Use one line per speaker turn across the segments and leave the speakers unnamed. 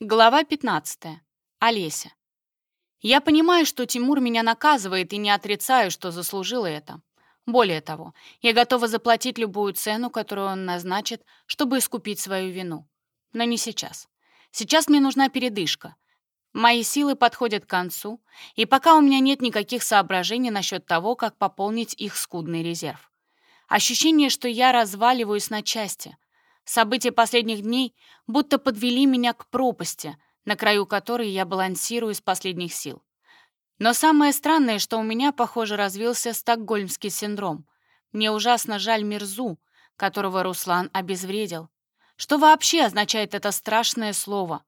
Глава 15. Олеся. Я понимаю, что Тимур меня наказывает и не отрицаю, что заслужила это. Более того, я готова заплатить любую цену, которую он назначит, чтобы искупить свою вину. Но не сейчас. Сейчас мне нужна передышка. Мои силы подходят к концу, и пока у меня нет никаких соображений насчет того, как пополнить их скудный резерв. Ощущение, что я разваливаюсь на части — События последних дней будто подвели меня к пропасти, на краю которой я балансирую из последних сил. Но самое странное, что у меня, похоже, развился стокгольмский синдром. Мне ужасно жаль Мирзу, которого Руслан обезвредил. Что вообще означает это страшное слово?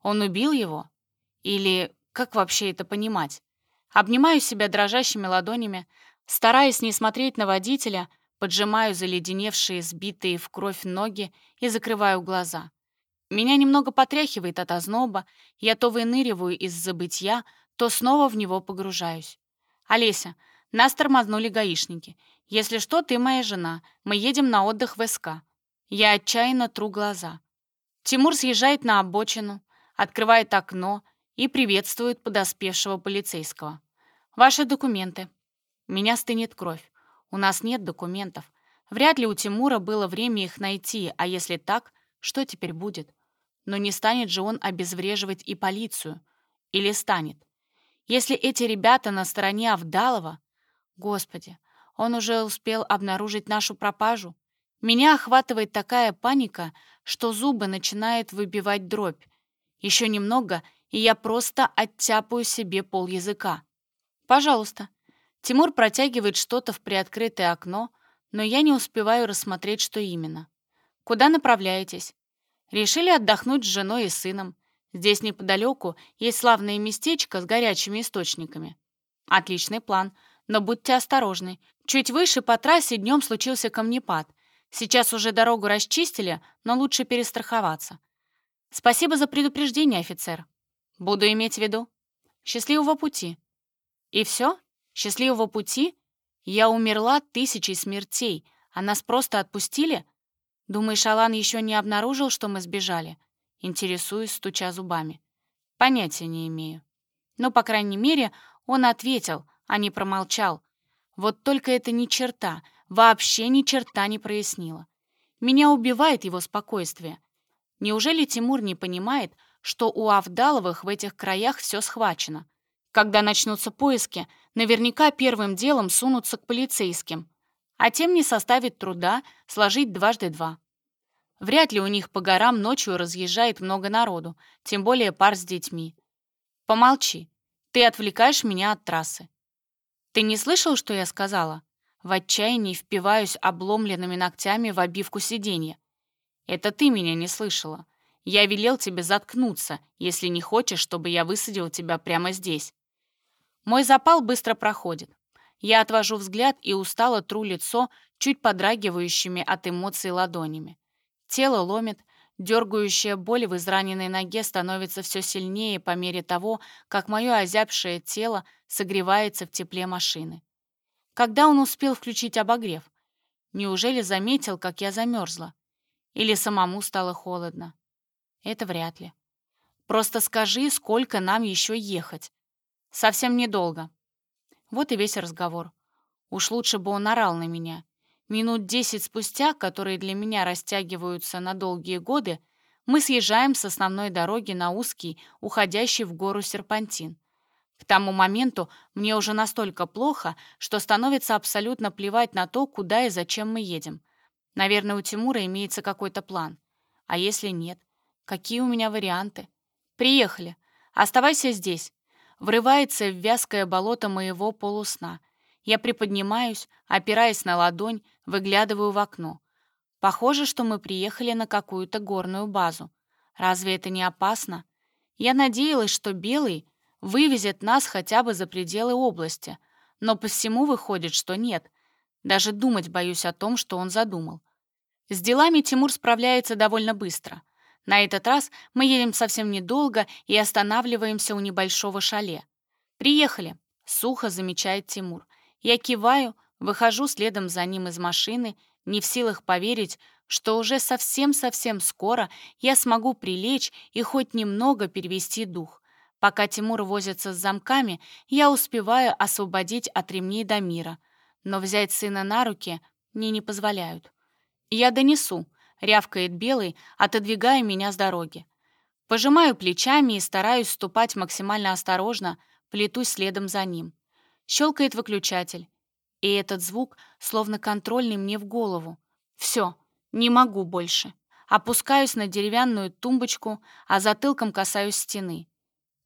Он убил его? Или как вообще это понимать? Обнимаю себя дрожащими ладонями, стараясь не смотреть на водителя — Поджимаю заледеневшие, сбитые в кровь ноги и закрываю глаза. Меня немного потряхивает от озноба, я то выныриваю из забытья, то снова в него погружаюсь. «Олеся, нас тормознули гаишники. Если что, ты моя жена. Мы едем на отдых в СК». Я отчаянно тру глаза. Тимур съезжает на обочину, открывает окно и приветствует подоспевшего полицейского. «Ваши документы». Меня стынет кровь. У нас нет документов. Вряд ли у Тимура было время их найти, а если так, что теперь будет? Но не станет же он обезвреживать и полицию. Или станет? Если эти ребята на стороне Авдалова... Господи, он уже успел обнаружить нашу пропажу. Меня охватывает такая паника, что зубы начинают выбивать дробь. Еще немного, и я просто оттяпаю себе пол языка. Пожалуйста, Тимур протягивает что-то в приоткрытое окно, но я не успеваю рассмотреть, что именно. «Куда направляетесь?» «Решили отдохнуть с женой и сыном. Здесь неподалеку есть славное местечко с горячими источниками». «Отличный план, но будьте осторожны. Чуть выше по трассе днем случился камнепад. Сейчас уже дорогу расчистили, но лучше перестраховаться». «Спасибо за предупреждение, офицер. Буду иметь в виду. Счастливого пути». «И все?» Счастливого пути? Я умерла тысячей смертей, а нас просто отпустили? Думаешь, Алан еще не обнаружил, что мы сбежали? Интересуюсь, стуча зубами. Понятия не имею. Но, по крайней мере, он ответил, а не промолчал. Вот только это ни черта, вообще ни черта не прояснило. Меня убивает его спокойствие. Неужели Тимур не понимает, что у Авдаловых в этих краях все схвачено? Когда начнутся поиски, наверняка первым делом сунутся к полицейским, а тем не составит труда сложить дважды два. Вряд ли у них по горам ночью разъезжает много народу, тем более пар с детьми. Помолчи, ты отвлекаешь меня от трассы. Ты не слышал, что я сказала? В отчаянии впиваюсь обломленными ногтями в обивку сиденья. Это ты меня не слышала. Я велел тебе заткнуться, если не хочешь, чтобы я высадил тебя прямо здесь. Мой запал быстро проходит. Я отвожу взгляд и устало тру лицо чуть подрагивающими от эмоций ладонями. Тело ломит, дергающая боль в израненной ноге становится все сильнее по мере того, как мое озябшее тело согревается в тепле машины. Когда он успел включить обогрев? Неужели заметил, как я замерзла? Или самому стало холодно? Это вряд ли. Просто скажи, сколько нам еще ехать. Совсем недолго. Вот и весь разговор. Уж лучше бы он орал на меня. Минут десять спустя, которые для меня растягиваются на долгие годы, мы съезжаем с основной дороги на узкий, уходящий в гору серпантин. К тому моменту мне уже настолько плохо, что становится абсолютно плевать на то, куда и зачем мы едем. Наверное, у Тимура имеется какой-то план. А если нет? Какие у меня варианты? Приехали. Оставайся здесь врывается в вязкое болото моего полусна. Я приподнимаюсь, опираясь на ладонь, выглядываю в окно. Похоже, что мы приехали на какую-то горную базу. Разве это не опасно? Я надеялась, что Белый вывезет нас хотя бы за пределы области, но по всему выходит, что нет. Даже думать боюсь о том, что он задумал. С делами Тимур справляется довольно быстро — на этот раз мы едем совсем недолго и останавливаемся у небольшого шале. «Приехали», — сухо замечает Тимур. Я киваю, выхожу следом за ним из машины, не в силах поверить, что уже совсем-совсем скоро я смогу прилечь и хоть немного перевести дух. Пока Тимур возится с замками, я успеваю освободить от ремней Дамира, но взять сына на руки мне не позволяют. «Я донесу», — рявкает Белый, отодвигая меня с дороги. Пожимаю плечами и стараюсь ступать максимально осторожно, плетусь следом за ним. Щелкает выключатель. И этот звук словно контрольный мне в голову. Все, не могу больше. Опускаюсь на деревянную тумбочку, а затылком касаюсь стены.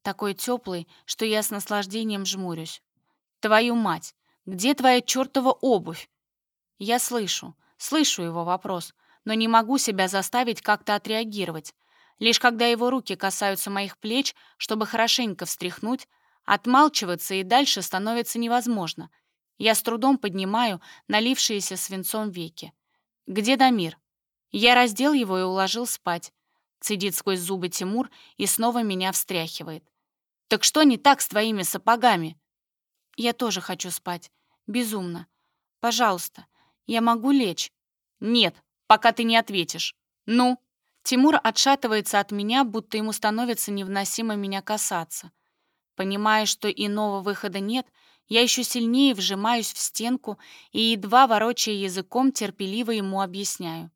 Такой теплый, что я с наслаждением жмурюсь. «Твою мать! Где твоя чертова обувь?» Я слышу, слышу его вопрос, но не могу себя заставить как-то отреагировать. Лишь когда его руки касаются моих плеч, чтобы хорошенько встряхнуть, отмалчиваться и дальше становится невозможно. Я с трудом поднимаю налившиеся свинцом веки. «Где Дамир?» Я раздел его и уложил спать. Цедит сквозь зубы Тимур и снова меня встряхивает. «Так что не так с твоими сапогами?» «Я тоже хочу спать. Безумно. Пожалуйста, я могу лечь?» «Нет, пока ты не ответишь. Ну?» Тимур отшатывается от меня, будто ему становится невыносимо меня касаться. Понимая, что иного выхода нет, я еще сильнее вжимаюсь в стенку и, едва ворочая языком, терпеливо ему объясняю.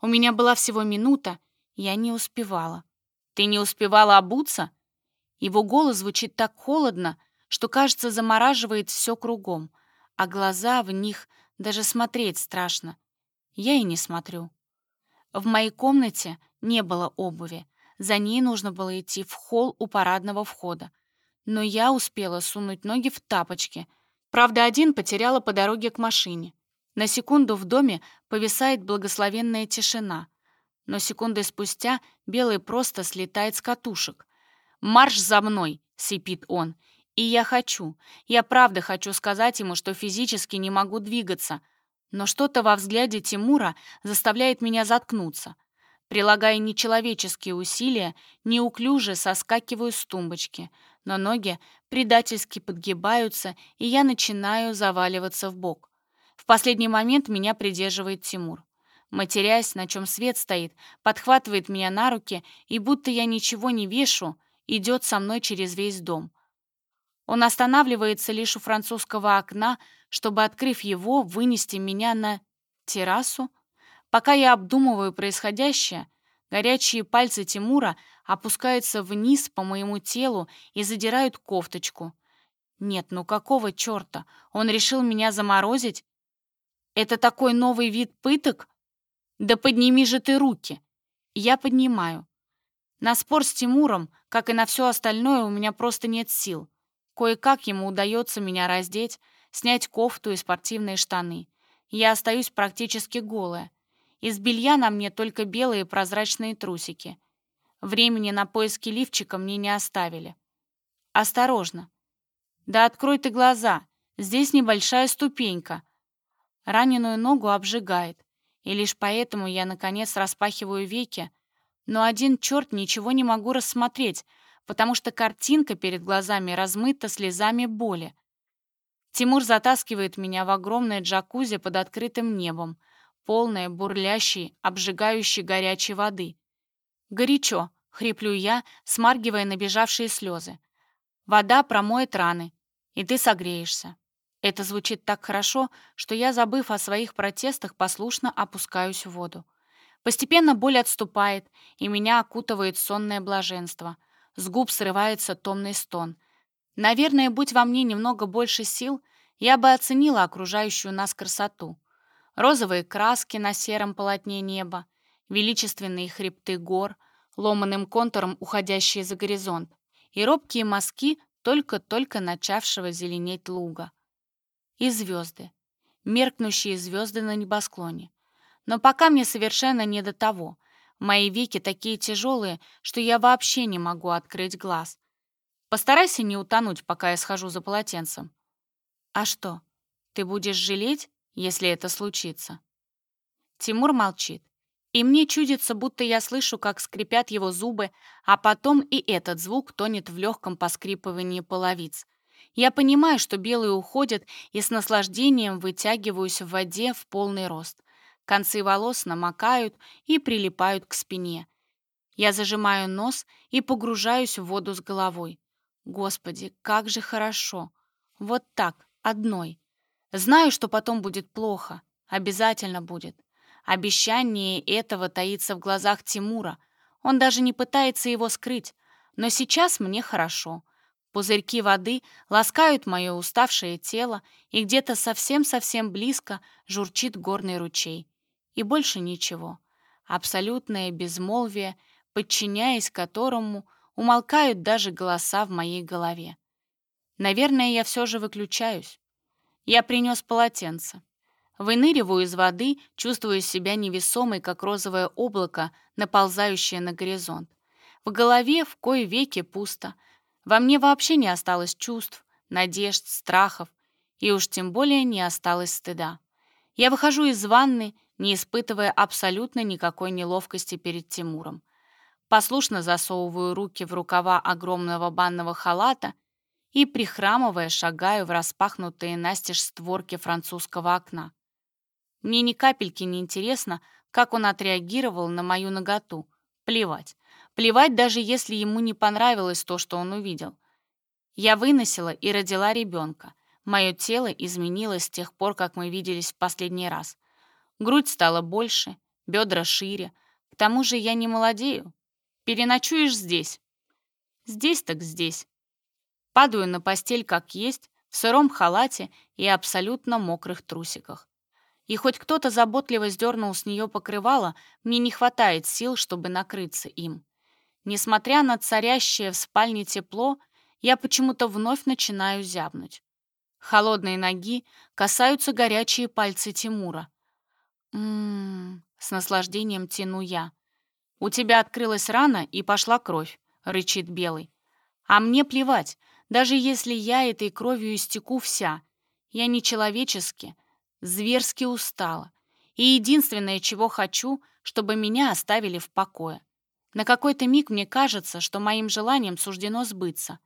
У меня была всего минута, я не успевала. «Ты не успевала обуться?» Его голос звучит так холодно, что, кажется, замораживает все кругом, а глаза в них даже смотреть страшно. Я и не смотрю. В моей комнате не было обуви. За ней нужно было идти в холл у парадного входа. Но я успела сунуть ноги в тапочки. Правда, один потеряла по дороге к машине. На секунду в доме повисает благословенная тишина. Но секунды спустя Белый просто слетает с катушек. «Марш за мной!» — сипит он. И я хочу, я правда хочу сказать ему, что физически не могу двигаться — но что-то во взгляде Тимура заставляет меня заткнуться. Прилагая нечеловеческие усилия, неуклюже соскакиваю с тумбочки, но ноги предательски подгибаются, и я начинаю заваливаться в бок. В последний момент меня придерживает Тимур. Матерясь, на чем свет стоит, подхватывает меня на руки и, будто я ничего не вешу, идет со мной через весь дом. Он останавливается лишь у французского окна, чтобы, открыв его, вынести меня на террасу. Пока я обдумываю происходящее, горячие пальцы Тимура опускаются вниз по моему телу и задирают кофточку. Нет, ну какого черта? Он решил меня заморозить? Это такой новый вид пыток? Да подними же ты руки. Я поднимаю. На спор с Тимуром, как и на все остальное, у меня просто нет сил. Кое-как ему удается меня раздеть, снять кофту и спортивные штаны. Я остаюсь практически голая. Из белья на мне только белые прозрачные трусики. Времени на поиски лифчика мне не оставили. Осторожно. Да открой ты глаза. Здесь небольшая ступенька. Раненую ногу обжигает. И лишь поэтому я, наконец, распахиваю веки. Но один черт ничего не могу рассмотреть, потому что картинка перед глазами размыта слезами боли. Тимур затаскивает меня в огромное джакузи под открытым небом, полное бурлящей, обжигающей горячей воды. «Горячо», — хриплю я, смаргивая набежавшие слезы. «Вода промоет раны, и ты согреешься». Это звучит так хорошо, что я, забыв о своих протестах, послушно опускаюсь в воду. Постепенно боль отступает, и меня окутывает сонное блаженство — с губ срывается томный стон. Наверное, будь во мне немного больше сил, я бы оценила окружающую нас красоту. Розовые краски на сером полотне неба, величественные хребты гор, ломаным контуром уходящие за горизонт, и робкие мазки только-только начавшего зеленеть луга. И звезды, меркнущие звезды на небосклоне. Но пока мне совершенно не до того — Мои веки такие тяжелые, что я вообще не могу открыть глаз. Постарайся не утонуть, пока я схожу за полотенцем. А что, ты будешь жалеть, если это случится? Тимур молчит. И мне чудится, будто я слышу, как скрипят его зубы, а потом и этот звук тонет в легком поскрипывании половиц. Я понимаю, что белые уходят, и с наслаждением вытягиваюсь в воде в полный рост. Концы волос намокают и прилипают к спине. Я зажимаю нос и погружаюсь в воду с головой. Господи, как же хорошо. Вот так, одной. Знаю, что потом будет плохо. Обязательно будет. Обещание этого таится в глазах Тимура. Он даже не пытается его скрыть. Но сейчас мне хорошо. Пузырьки воды ласкают мое уставшее тело, и где-то совсем-совсем близко журчит горный ручей. И больше ничего. Абсолютное безмолвие, подчиняясь которому умолкают даже голоса в моей голове. Наверное, я все же выключаюсь. Я принес полотенце. Выныриваю из воды, чувствуя себя невесомой, как розовое облако, наползающее на горизонт. В голове в кое веки пусто — во мне вообще не осталось чувств, надежд, страхов, и уж тем более не осталось стыда. Я выхожу из ванны, не испытывая абсолютно никакой неловкости перед Тимуром. Послушно засовываю руки в рукава огромного банного халата и, прихрамывая, шагаю в распахнутые настежь створки французского окна. Мне ни капельки не интересно, как он отреагировал на мою наготу. Плевать. Плевать, даже если ему не понравилось то, что он увидел. Я выносила и родила ребенка. Мое тело изменилось с тех пор, как мы виделись в последний раз. Грудь стала больше, бедра шире. К тому же я не молодею. Переночуешь здесь. Здесь так здесь. Падаю на постель как есть, в сыром халате и абсолютно мокрых трусиках. И хоть кто-то заботливо сдернул с нее покрывало, мне не хватает сил, чтобы накрыться им. Несмотря на царящее в спальне тепло, я почему-то вновь начинаю зябнуть. Холодные ноги касаются горячие пальцы Тимура. «М-м-м», с наслаждением тяну я. «У тебя открылась рана и пошла кровь», — рычит Белый. «А мне плевать, даже если я этой кровью истеку вся. Я нечеловечески, зверски устала. И единственное, чего хочу, чтобы меня оставили в покое. На какой-то миг мне кажется, что моим желанием суждено сбыться.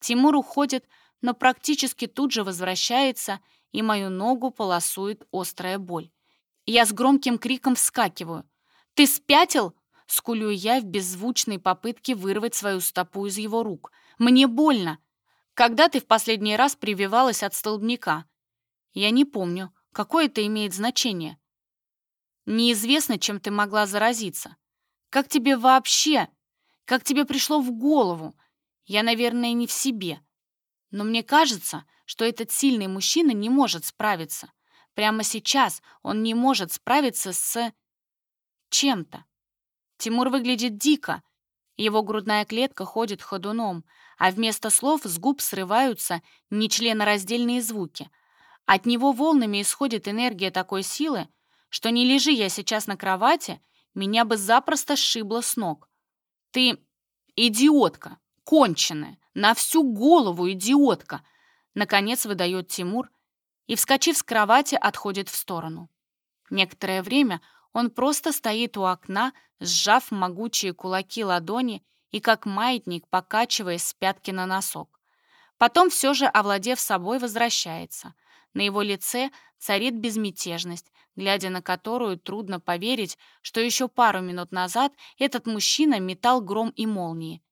Тимур уходит, но практически тут же возвращается, и мою ногу полосует острая боль. Я с громким криком вскакиваю. «Ты спятил?» — скулю я в беззвучной попытке вырвать свою стопу из его рук. «Мне больно!» «Когда ты в последний раз прививалась от столбняка?» «Я не помню. Какое это имеет значение?» «Неизвестно, чем ты могла заразиться. Как тебе вообще? Как тебе пришло в голову? Я, наверное, не в себе. Но мне кажется, что этот сильный мужчина не может справиться. Прямо сейчас он не может справиться с... чем-то. Тимур выглядит дико. Его грудная клетка ходит ходуном, а вместо слов с губ срываются нечленораздельные звуки. От него волнами исходит энергия такой силы, что не лежи я сейчас на кровати — меня бы запросто сшибло с ног. Ты идиотка, конченая, на всю голову идиотка, наконец выдает Тимур и, вскочив с кровати, отходит в сторону. Некоторое время он просто стоит у окна, сжав могучие кулаки ладони и как маятник, покачиваясь с пятки на носок. Потом все же, овладев собой, возвращается. На его лице царит безмятежность, глядя на которую трудно поверить, что еще пару минут назад этот мужчина метал гром и молнии.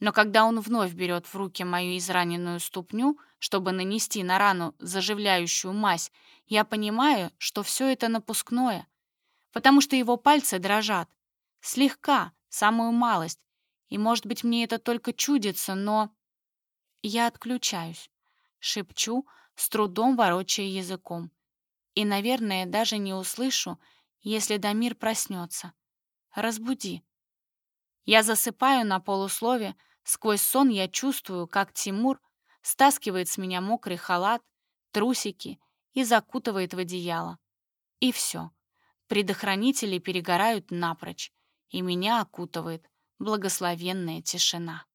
Но когда он вновь берет в руки мою израненную ступню, чтобы нанести на рану заживляющую мазь, я понимаю, что все это напускное, потому что его пальцы дрожат. Слегка, самую малость. И, может быть, мне это только чудится, но... Я отключаюсь. Шепчу, с трудом ворочая языком и, наверное, даже не услышу, если Дамир проснется. Разбуди. Я засыпаю на полуслове, сквозь сон я чувствую, как Тимур стаскивает с меня мокрый халат, трусики и закутывает в одеяло. И все. Предохранители перегорают напрочь, и меня окутывает благословенная тишина.